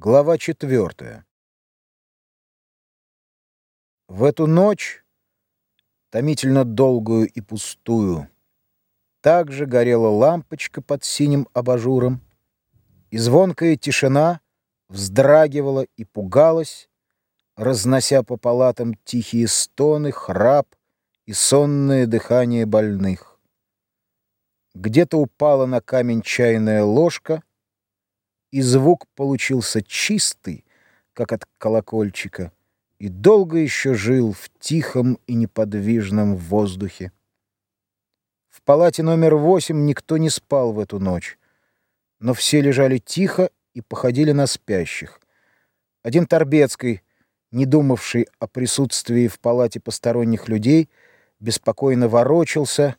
Глава четвертая. В эту ночь, томительно долгую и пустую, также горела лампочка под синим абажуром, и звонкая тишина вздрагивала и пугалась, разнося по палатам тихие стоны, храп и сонное дыхание больных. Где-то упала на камень чайная ложка — и звук получился чистый, как от колокольчика, и долго еще жил в тихом и неподвижном воздухе. В палате номер восемь никто не спал в эту ночь, но все лежали тихо и походили на спящих. Один Торбецкий, не думавший о присутствии в палате посторонних людей, беспокойно ворочался,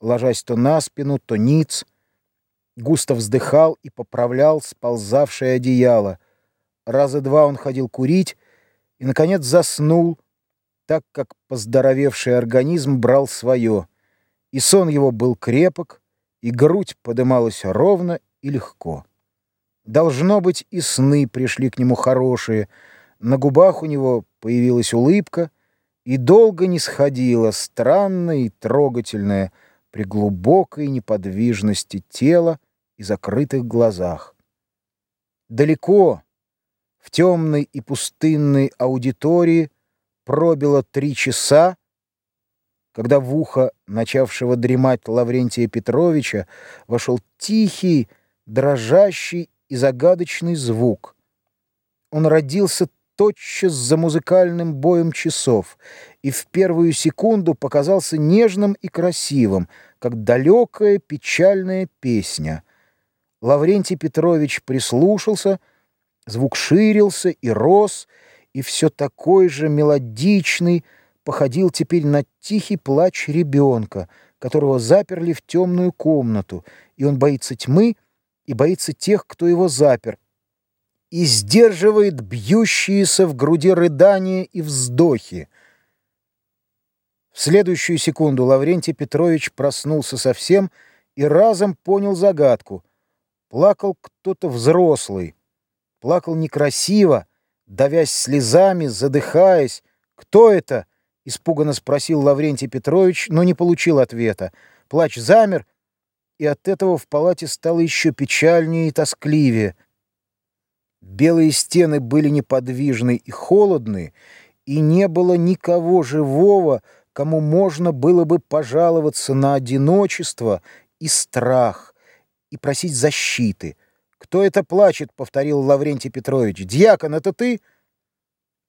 ложась то на спину, то ниц, густо вздыхал и поправлял сползавшее одеяло. Раза два он ходил курить и, наконец, заснул, так как поздоровевший организм брал свое, и сон его был крепок, и грудь подымалась ровно и легко. Должно быть, и сны пришли к нему хорошие, на губах у него появилась улыбка, и долго не сходила странная и трогательная при глубокой неподвижности тела, и закрытых глазах. Далеко, в темной и пустынной аудитории, пробило три часа, когда в ухо начавшего дремать Лаврентия Петровича вошел тихий, дрожащий и загадочный звук. Он родился тотчас за музыкальным боем часов и в первую секунду показался нежным и красивым, как далекая печальная песня — Лаврентий Петрович прислушался, звук ширился и рос, и все такой же мелодичный походил теперь на тихий плач ребенка, которого заперли в темную комнату, и он боится тьмы и боится тех, кто его запер, и сдерживает бьющиеся в груди рыдания и вздохи. В следующую секунду Лаврентий Петрович проснулся совсем и разом понял загадку — Плакал кто-то взрослый. Плакал некрасиво, давясь слезами, задыхаясь. «Кто это?» — испуганно спросил Лаврентий Петрович, но не получил ответа. Плач замер, и от этого в палате стало еще печальнее и тоскливее. Белые стены были неподвижны и холодны, и не было никого живого, кому можно было бы пожаловаться на одиночество и страх и просить защиты. «Кто это плачет?» — повторил Лаврентий Петрович. «Дьякон, это ты?»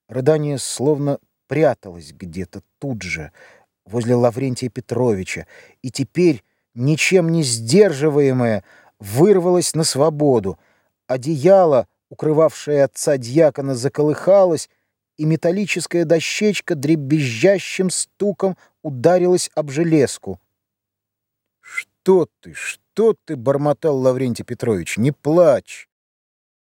Рыдание словно пряталось где-то тут же, возле Лаврентия Петровича, и теперь, ничем не сдерживаемое, вырвалось на свободу. Одеяло, укрывавшее отца дьякона, заколыхалось, и металлическая дощечка дребезжащим стуком ударилась об железку. «Что ты, что ты?» — бормотал Лаврентий Петрович. «Не плачь!